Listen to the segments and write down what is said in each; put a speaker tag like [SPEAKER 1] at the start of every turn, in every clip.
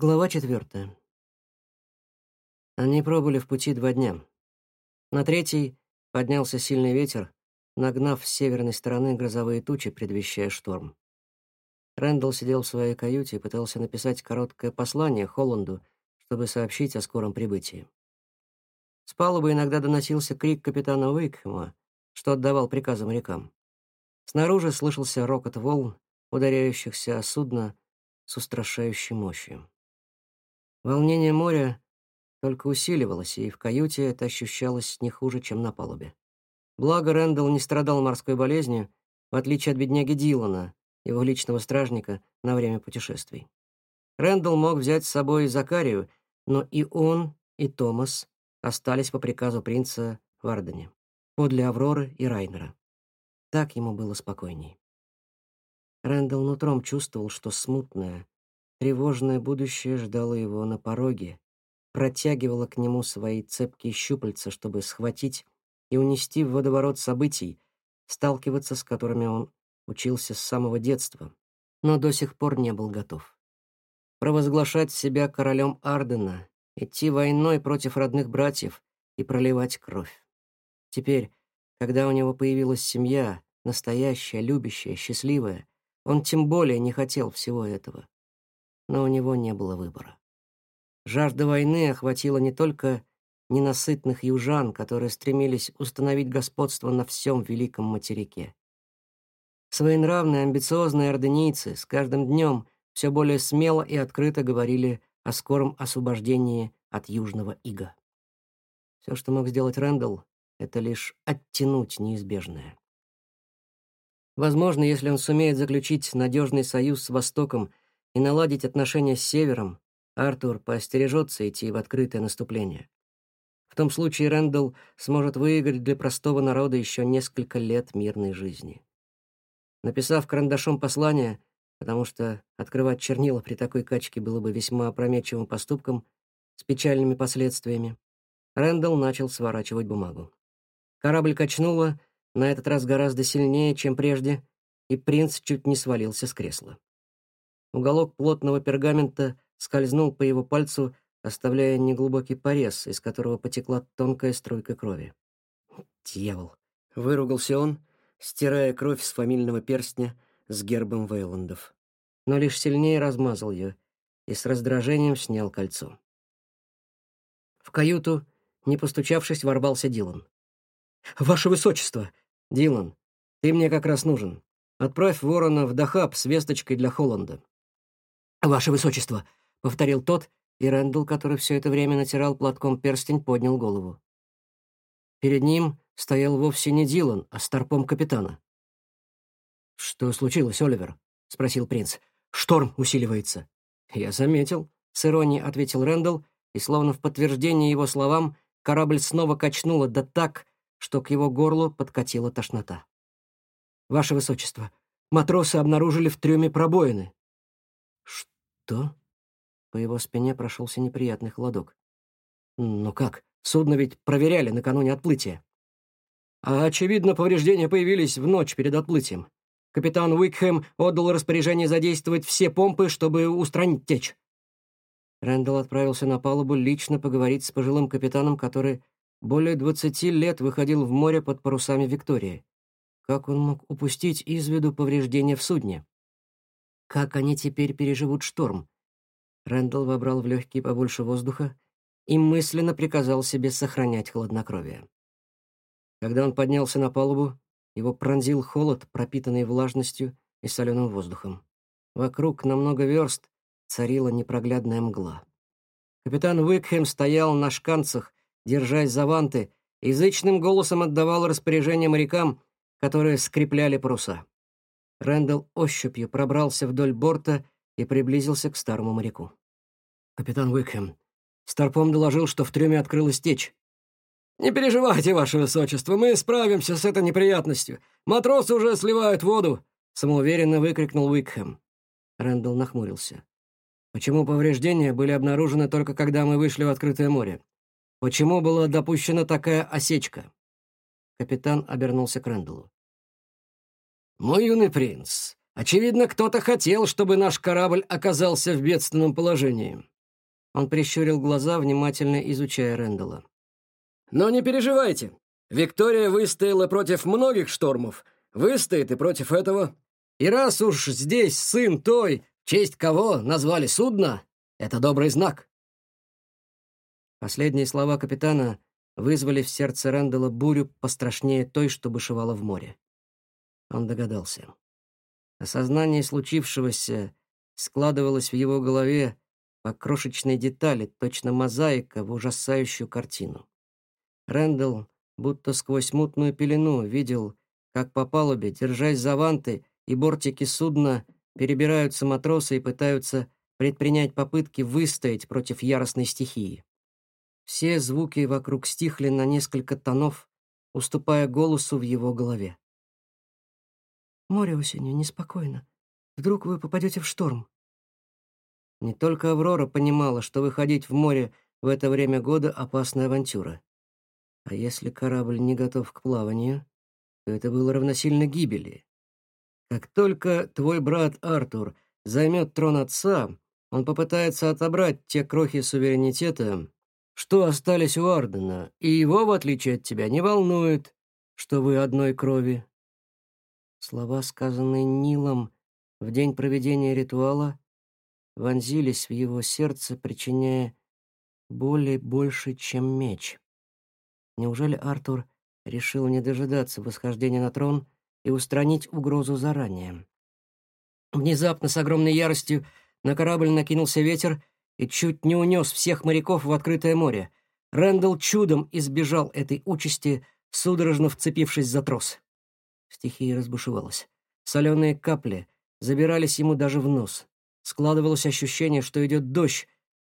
[SPEAKER 1] Глава четвертая. Они пробыли в пути два дня. На третий поднялся сильный ветер, нагнав с северной стороны грозовые тучи, предвещая шторм. Рэндалл сидел в своей каюте и пытался написать короткое послание Холланду, чтобы сообщить о скором прибытии. С палубы иногда доносился крик капитана Уикхэма, что отдавал приказы морякам. Снаружи слышался рокот волн, ударяющихся о судно с устрашающей мощью. Волнение моря только усиливалось, и в каюте это ощущалось не хуже, чем на палубе. Благо, Рэндалл не страдал морской болезнью, в отличие от бедняги Дилана, его личного стражника на время путешествий. Рэндалл мог взять с собой Закарию, но и он, и Томас остались по приказу принца в Ардене, подле Авроры и Райнера. Так ему было спокойней. Рэндалл нутром чувствовал, что смутное, Тревожное будущее ждало его на пороге, протягивало к нему свои цепкие щупальца, чтобы схватить и унести в водоворот событий, сталкиваться с которыми он учился с самого детства, но до сих пор не был готов. Провозглашать себя королем Ардена, идти войной против родных братьев и проливать кровь. Теперь, когда у него появилась семья, настоящая, любящая, счастливая, он тем более не хотел всего этого но у него не было выбора. Жажда войны охватила не только ненасытных южан, которые стремились установить господство на всем великом материке. Своенравные, амбициозные орденийцы с каждым днем все более смело и открыто говорили о скором освобождении от Южного Ига. Все, что мог сделать Рэндалл, это лишь оттянуть неизбежное. Возможно, если он сумеет заключить надежный союз с Востоком и наладить отношения с Севером, Артур поостережется идти в открытое наступление. В том случае Рэндалл сможет выиграть для простого народа еще несколько лет мирной жизни. Написав карандашом послание, потому что открывать чернила при такой качке было бы весьма опрометчивым поступком с печальными последствиями, Рэндалл начал сворачивать бумагу. Корабль качнуло, на этот раз гораздо сильнее, чем прежде, и принц чуть не свалился с кресла. Уголок плотного пергамента скользнул по его пальцу, оставляя неглубокий порез, из которого потекла тонкая струйка крови. «Дьявол!» — выругался он, стирая кровь с фамильного перстня с гербом Вейландов. Но лишь сильнее размазал ее и с раздражением снял кольцо. В каюту, не постучавшись, ворвался Дилан. «Ваше Высочество!» «Дилан, ты мне как раз нужен. Отправь ворона в Дахаб с весточкой для Холланда. «Ваше высочество», — повторил тот, и Рэндалл, который все это время натирал платком перстень, поднял голову. Перед ним стоял вовсе не Дилан, а старпом капитана. «Что случилось, Оливер?» — спросил принц. «Шторм усиливается». «Я заметил», — с иронией ответил Рэндалл, и, словно в подтверждение его словам, корабль снова качнуло да так, что к его горлу подкатила тошнота. «Ваше высочество, матросы обнаружили в трюме пробоины», «Что?» По его спине прошелся неприятный холодок. «Ну как? Судно ведь проверяли накануне отплытия». «А, очевидно, повреждения появились в ночь перед отплытием. Капитан Уикхэм отдал распоряжение задействовать все помпы, чтобы устранить течь». Рэндалл отправился на палубу лично поговорить с пожилым капитаном, который более двадцати лет выходил в море под парусами Виктории. Как он мог упустить из виду повреждения в судне? Как они теперь переживут шторм? Рэндалл вобрал в легкие побольше воздуха и мысленно приказал себе сохранять хладнокровие. Когда он поднялся на палубу, его пронзил холод, пропитанный влажностью и соленым воздухом. Вокруг на много верст царила непроглядная мгла. Капитан Уикхэм стоял на шканцах, держась за ванты, язычным голосом отдавал распоряжение морякам, которые скрепляли паруса. Рэндалл ощупью пробрался вдоль борта и приблизился к старому моряку. «Капитан Уикхэм, Старпом доложил, что в трюме открылась течь. «Не переживайте, ваше высочество, мы справимся с этой неприятностью. Матросы уже сливают воду!» — самоуверенно выкрикнул Уикхэм. Рэндалл нахмурился. «Почему повреждения были обнаружены только когда мы вышли в открытое море? Почему была допущена такая осечка?» Капитан обернулся к Рэндаллу. «Мой юный принц, Очевидно, кто-то хотел, чтобы наш корабль оказался в бедственном положении. Он прищурил глаза, внимательно изучая Рэндалла. Но не переживайте. Виктория выстояла против многих штормов, выстоит и против этого. И раз уж здесь сын той, честь кого назвали судно, это добрый знак. Последние слова капитана вызвали в сердце Рэндалла бурю пострашнее той, что бушевала в море. Он догадался. Осознание случившегося складывалось в его голове по крошечной детали, точно мозаика в ужасающую картину. Рэндалл будто сквозь мутную пелену видел, как по палубе, держась за ванты и бортики судна, перебираются матросы и пытаются предпринять попытки выстоять против яростной стихии. Все звуки вокруг стихли на несколько тонов, уступая голосу в его голове. Море осенью неспокойно. Вдруг вы попадете в шторм. Не только Аврора понимала, что выходить в море в это время года — опасная авантюра. А если корабль не готов к плаванию, то это было равносильно гибели. Как только твой брат Артур займет трон отца, он попытается отобрать те крохи суверенитета, что остались у Ардена, и его, в отличие от тебя, не волнует, что вы одной крови. Слова, сказанные Нилом в день проведения ритуала, вонзились в его сердце, причиняя боли больше, чем меч. Неужели Артур решил не дожидаться восхождения на трон и устранить угрозу заранее? Внезапно, с огромной яростью, на корабль накинулся ветер и чуть не унес всех моряков в открытое море. Рэндалл чудом избежал этой участи, судорожно вцепившись за трос. Стихия разбушевалась. Соленые капли забирались ему даже в нос. Складывалось ощущение, что идет дождь.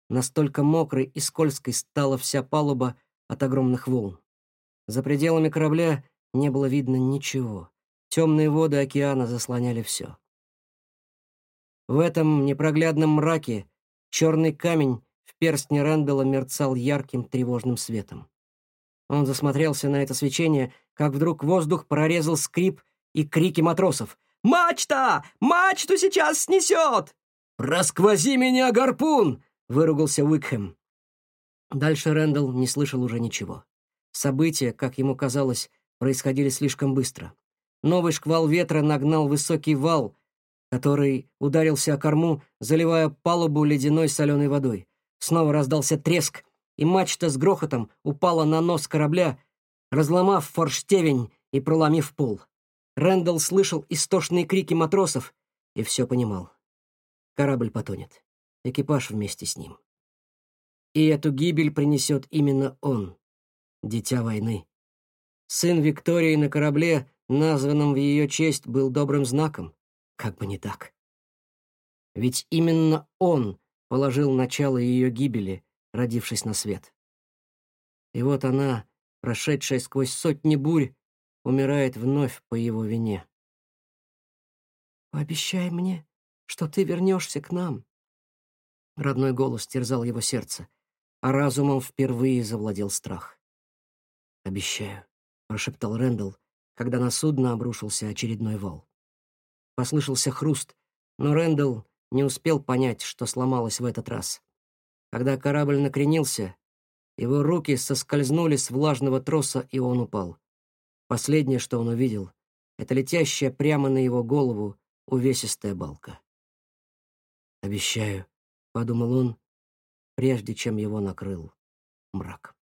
[SPEAKER 1] Настолько мокрой и скользкой стала вся палуба от огромных волн. За пределами корабля не было видно ничего. Темные воды океана заслоняли все. В этом непроглядном мраке черный камень в перстне Рэндалла мерцал ярким тревожным светом. Он засмотрелся на это свечение, как вдруг воздух прорезал скрип и крики матросов. «Мачта! Мачту сейчас снесет!» «Расквози меня, гарпун!» — выругался Уикхэм. Дальше Рэндалл не слышал уже ничего. События, как ему казалось, происходили слишком быстро. Новый шквал ветра нагнал высокий вал, который ударился о корму, заливая палубу ледяной соленой водой. Снова раздался треск, и мачта с грохотом упала на нос корабля, разломав форштевень и проломив пол. Рэндалл слышал истошные крики матросов и все понимал. Корабль потонет. Экипаж вместе с ним. И эту гибель принесет именно он, дитя войны. Сын Виктории на корабле, названном в ее честь, был добрым знаком. Как бы не так. Ведь именно он положил начало ее гибели, родившись на свет. И вот она, прошедшая сквозь сотни бурь, умирает вновь по его вине. «Пообещай мне, что ты вернешься к нам». Родной голос терзал его сердце, а разумом впервые завладел страх. «Обещаю», — прошептал Рэндалл, когда на судно обрушился очередной вал. Послышался хруст, но Рэндалл не успел понять, что сломалось в этот раз. Когда корабль накренился, его руки соскользнули с влажного троса, и он упал. Последнее, что он увидел, это летящая прямо на его голову увесистая балка. «Обещаю», — подумал он, прежде чем его накрыл мрак.